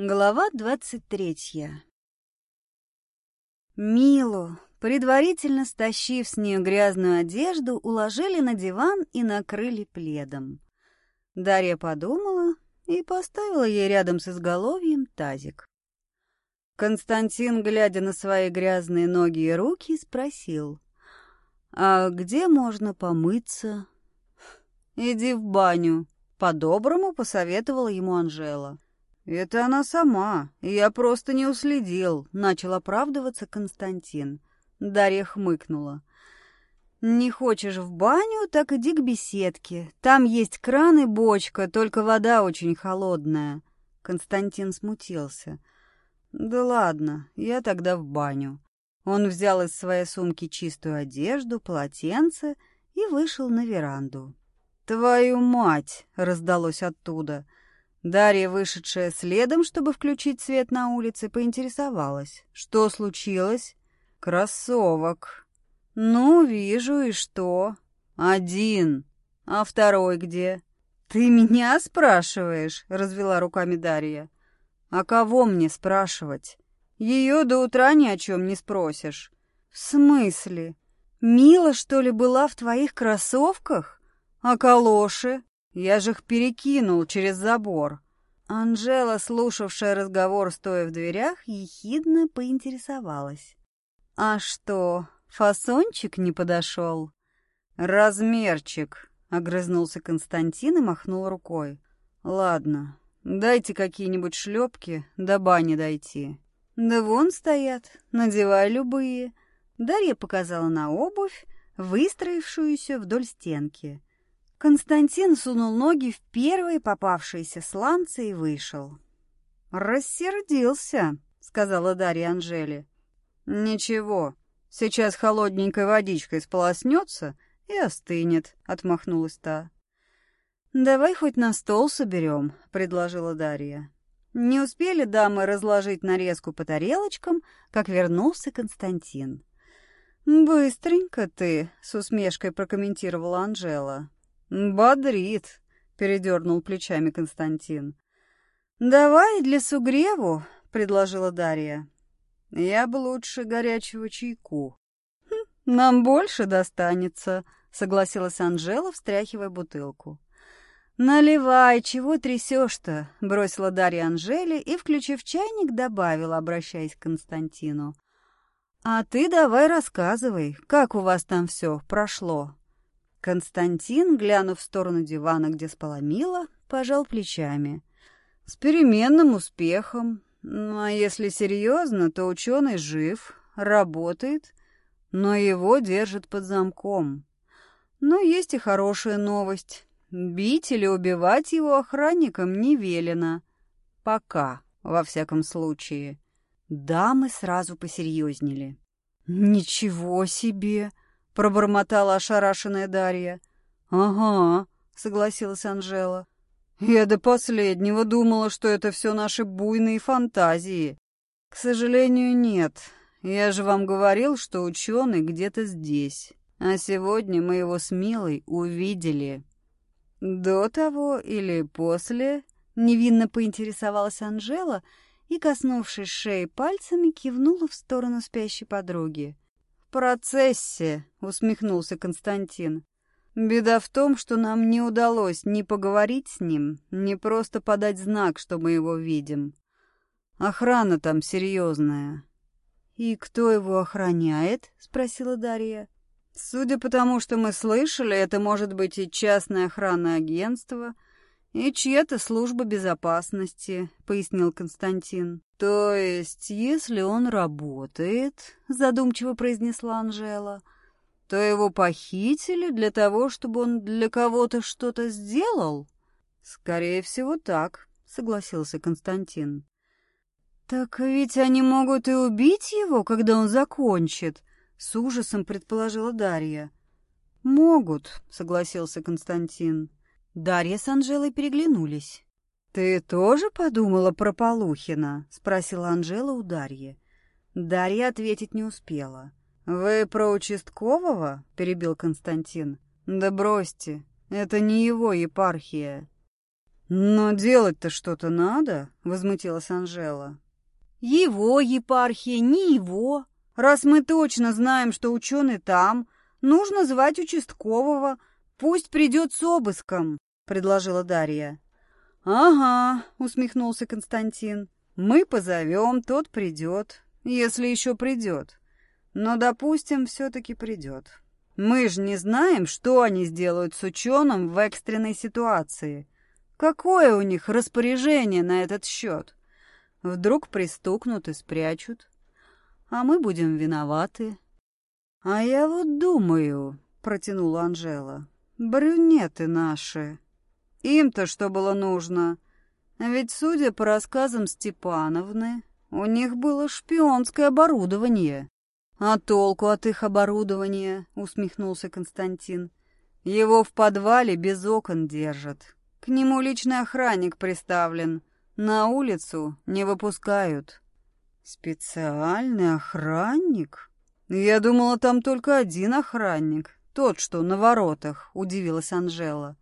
Глава двадцать третья. Милу, предварительно стащив с нее грязную одежду, уложили на диван и накрыли пледом. Дарья подумала и поставила ей рядом с изголовьем тазик. Константин, глядя на свои грязные ноги и руки, спросил, «А где можно помыться?» «Иди в баню», — по-доброму посоветовала ему Анжела. «Это она сама, я просто не уследил», — начал оправдываться Константин. Дарья хмыкнула. «Не хочешь в баню, так иди к беседке. Там есть кран и бочка, только вода очень холодная». Константин смутился. «Да ладно, я тогда в баню». Он взял из своей сумки чистую одежду, полотенце и вышел на веранду. «Твою мать!» — раздалось оттуда — Дарья, вышедшая следом, чтобы включить свет на улице, поинтересовалась. «Что случилось?» «Кроссовок». «Ну, вижу, и что?» «Один. А второй где?» «Ты меня спрашиваешь?» — развела руками Дарья. «А кого мне спрашивать? Ее до утра ни о чем не спросишь». «В смысле? Мила, что ли, была в твоих кроссовках? А калоши?» Я же их перекинул через забор. Анжела, слушавшая разговор, стоя в дверях, ехидно поинтересовалась. «А что, фасончик не подошел?» «Размерчик», — огрызнулся Константин и махнул рукой. «Ладно, дайте какие-нибудь шлепки, до бани дойти». «Да вон стоят, надевай любые». Дарья показала на обувь, выстроившуюся вдоль стенки. Константин сунул ноги в первые попавшиеся сланцы и вышел. «Рассердился», — сказала Дарья Анжеле. «Ничего, сейчас холодненькой водичкой сполоснется и остынет», — отмахнулась та. «Давай хоть на стол соберем», — предложила Дарья. Не успели дамы разложить нарезку по тарелочкам, как вернулся Константин. «Быстренько ты», — с усмешкой прокомментировала Анжела. «Бодрит», — передернул плечами Константин. «Давай для сугреву», — предложила Дарья. «Я бы лучше горячего чайку». «Хм, «Нам больше достанется», — согласилась Анжела, встряхивая бутылку. «Наливай, чего трясешь-то?» — бросила Дарья Анжеле и, включив чайник, добавила, обращаясь к Константину. «А ты давай рассказывай, как у вас там все прошло?» Константин, глянув в сторону дивана, где спала Мила, пожал плечами. «С переменным успехом. Ну, а если серьезно, то ученый жив, работает, но его держат под замком. Но есть и хорошая новость. Бить или убивать его охранникам не велено. Пока, во всяком случае». Дамы сразу посерьезнели. «Ничего себе!» Пробормотала ошарашенная Дарья. «Ага», — согласилась Анжела. «Я до последнего думала, что это все наши буйные фантазии. К сожалению, нет. Я же вам говорил, что ученый где-то здесь. А сегодня мы его с Милой увидели». «До того или после?» — невинно поинтересовалась Анжела и, коснувшись шеи пальцами, кивнула в сторону спящей подруги процессе», — усмехнулся Константин. «Беда в том, что нам не удалось ни поговорить с ним, ни просто подать знак, что мы его видим. Охрана там серьезная». «И кто его охраняет?» — спросила Дарья. «Судя по тому, что мы слышали, это может быть и частное охранное агентство, и чья-то служба безопасности», — пояснил Константин. «То есть, если он работает, — задумчиво произнесла Анжела, — то его похитили для того, чтобы он для кого-то что-то сделал?» «Скорее всего, так», — согласился Константин. «Так ведь они могут и убить его, когда он закончит», — с ужасом предположила Дарья. «Могут», — согласился Константин. Дарья с Анжелой переглянулись. «Ты тоже подумала про Полухина?» — спросила Анжела у Дарьи. Дарья ответить не успела. «Вы про участкового?» — перебил Константин. «Да бросьте, это не его епархия». «Но делать-то что-то надо», — возмутилась Анжела. «Его епархия, не его. Раз мы точно знаем, что ученый там, нужно звать участкового. Пусть придет с обыском», — предложила Дарья. «Ага», — усмехнулся Константин. «Мы позовем, тот придет, если еще придет. Но, допустим, все-таки придет. Мы же не знаем, что они сделают с ученым в экстренной ситуации. Какое у них распоряжение на этот счет? Вдруг пристукнут и спрячут, а мы будем виноваты. — А я вот думаю, — протянула Анжела, — брюнеты наши. Им-то что было нужно? Ведь, судя по рассказам Степановны, у них было шпионское оборудование. — А толку от их оборудования? — усмехнулся Константин. — Его в подвале без окон держат. К нему личный охранник приставлен. На улицу не выпускают. Специальный охранник? Я думала, там только один охранник. Тот, что на воротах, удивилась Анжела.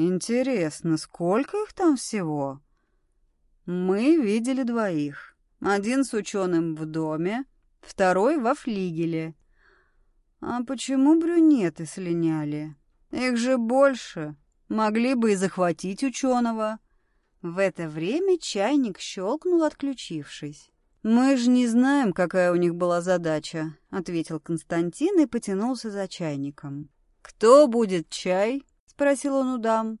Интересно, сколько их там всего? Мы видели двоих. Один с ученым в доме, второй во флигеле. А почему брюнеты слиняли? Их же больше. Могли бы и захватить ученого. В это время чайник щелкнул, отключившись. «Мы же не знаем, какая у них была задача», — ответил Константин и потянулся за чайником. «Кто будет чай?» — спросил он у дам.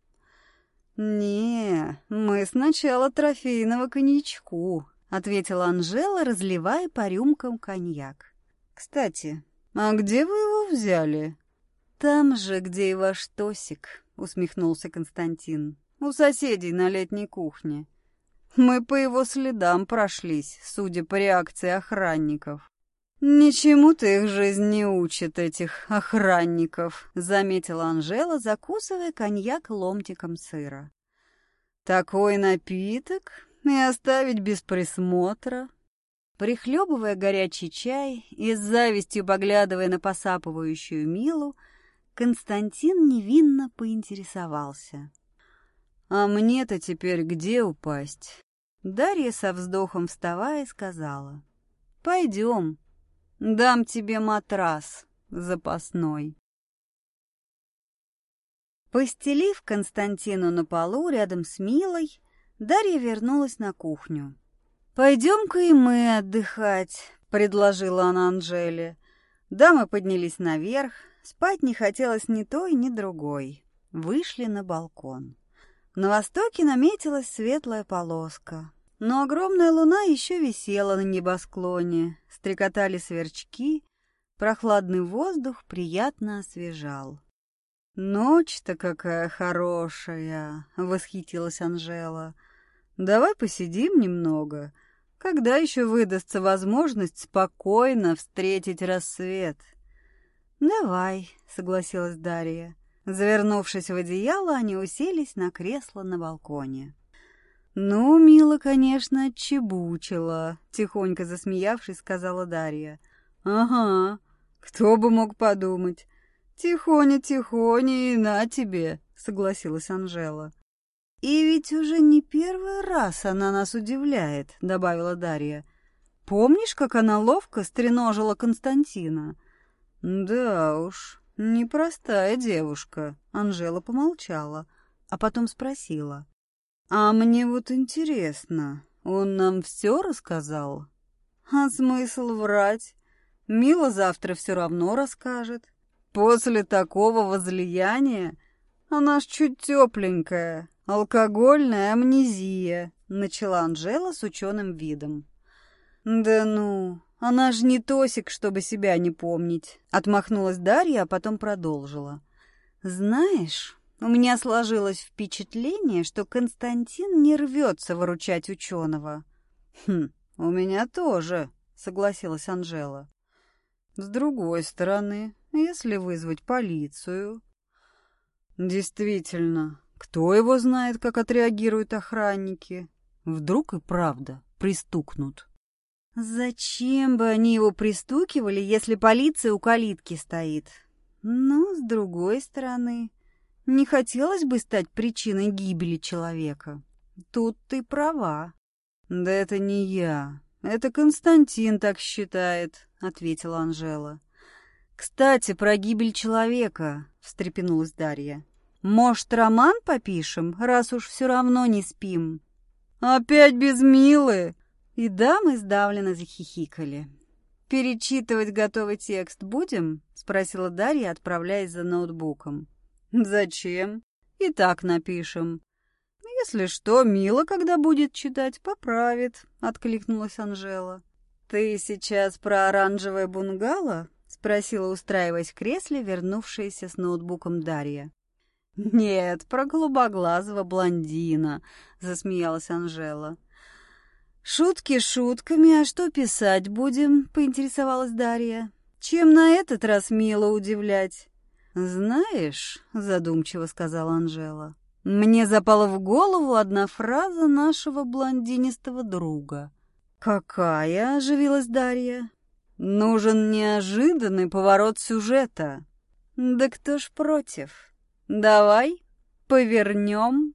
«Не, мы сначала трофейного коньячку», — ответила Анжела, разливая по рюмкам коньяк. «Кстати, а где вы его взяли?» «Там же, где и ваш Тосик», усмехнулся Константин. У соседей на летней кухне. Мы по его следам прошлись, судя по реакции охранников. «Ничему-то их жизнь не учит, этих охранников», — заметила Анжела, закусывая коньяк ломтиком сыра. «Такой напиток и оставить без присмотра». Прихлебывая горячий чай и с завистью поглядывая на посапывающую Милу, Константин невинно поинтересовался. «А мне-то теперь где упасть?» Дарья со вздохом вставая сказала. «Пойдем, дам тебе матрас запасной». Постелив Константину на полу рядом с Милой, Дарья вернулась на кухню. «Пойдем-ка и мы отдыхать», — предложила она Анжеле. Дамы поднялись наверх, Спать не хотелось ни той, ни другой. Вышли на балкон. На востоке наметилась светлая полоска. Но огромная луна еще висела на небосклоне. Стрекотали сверчки. Прохладный воздух приятно освежал. «Ночь-то какая хорошая!» — восхитилась Анжела. «Давай посидим немного. Когда еще выдастся возможность спокойно встретить рассвет?» «Давай», — согласилась Дарья. Завернувшись в одеяло, они уселись на кресло на балконе. «Ну, Мила, конечно, отчебучила», — тихонько засмеявшись, сказала Дарья. «Ага, кто бы мог подумать. Тихоня-тихоня и на тебе», — согласилась Анжела. «И ведь уже не первый раз она нас удивляет», — добавила Дарья. «Помнишь, как она ловко стреножила Константина?» «Да уж, непростая девушка», — Анжела помолчала, а потом спросила. «А мне вот интересно, он нам все рассказал?» «А смысл врать? Мила завтра все равно расскажет. После такого возлияния она ж чуть тепленькая, алкогольная амнезия», — начала Анжела с ученым видом. «Да ну, она же не Тосик, чтобы себя не помнить. Отмахнулась Дарья, а потом продолжила. Знаешь, у меня сложилось впечатление, что Константин не рвется выручать ученого. Хм, у меня тоже, согласилась Анжела. С другой стороны, если вызвать полицию... Действительно, кто его знает, как отреагируют охранники? Вдруг и правда пристукнут. Зачем бы они его пристукивали, если полиция у калитки стоит? Но, с другой стороны, Не хотелось бы стать причиной гибели человека. Тут ты права. Да это не я. Это Константин так считает, ответила Анжела. Кстати, про гибель человека, встрепенулась Дарья. Может, роман попишем, раз уж все равно не спим? Опять без Милы? И дамы сдавленно захихикали. «Перечитывать готовый текст будем?» — спросила Дарья, отправляясь за ноутбуком. «Зачем? И так напишем». «Если что, Мила, когда будет читать, поправит», — откликнулась Анжела. «Ты сейчас про оранжевое бунгало?» — спросила, устраиваясь в кресле, вернувшаяся с ноутбуком Дарья. «Нет, про голубоглазого блондина», — засмеялась Анжела. «Шутки шутками, а что писать будем?» — поинтересовалась Дарья. «Чем на этот раз мило удивлять?» «Знаешь», — задумчиво сказала Анжела, — «мне запала в голову одна фраза нашего блондинистого друга». «Какая?» — оживилась Дарья. «Нужен неожиданный поворот сюжета». «Да кто ж против? Давай повернем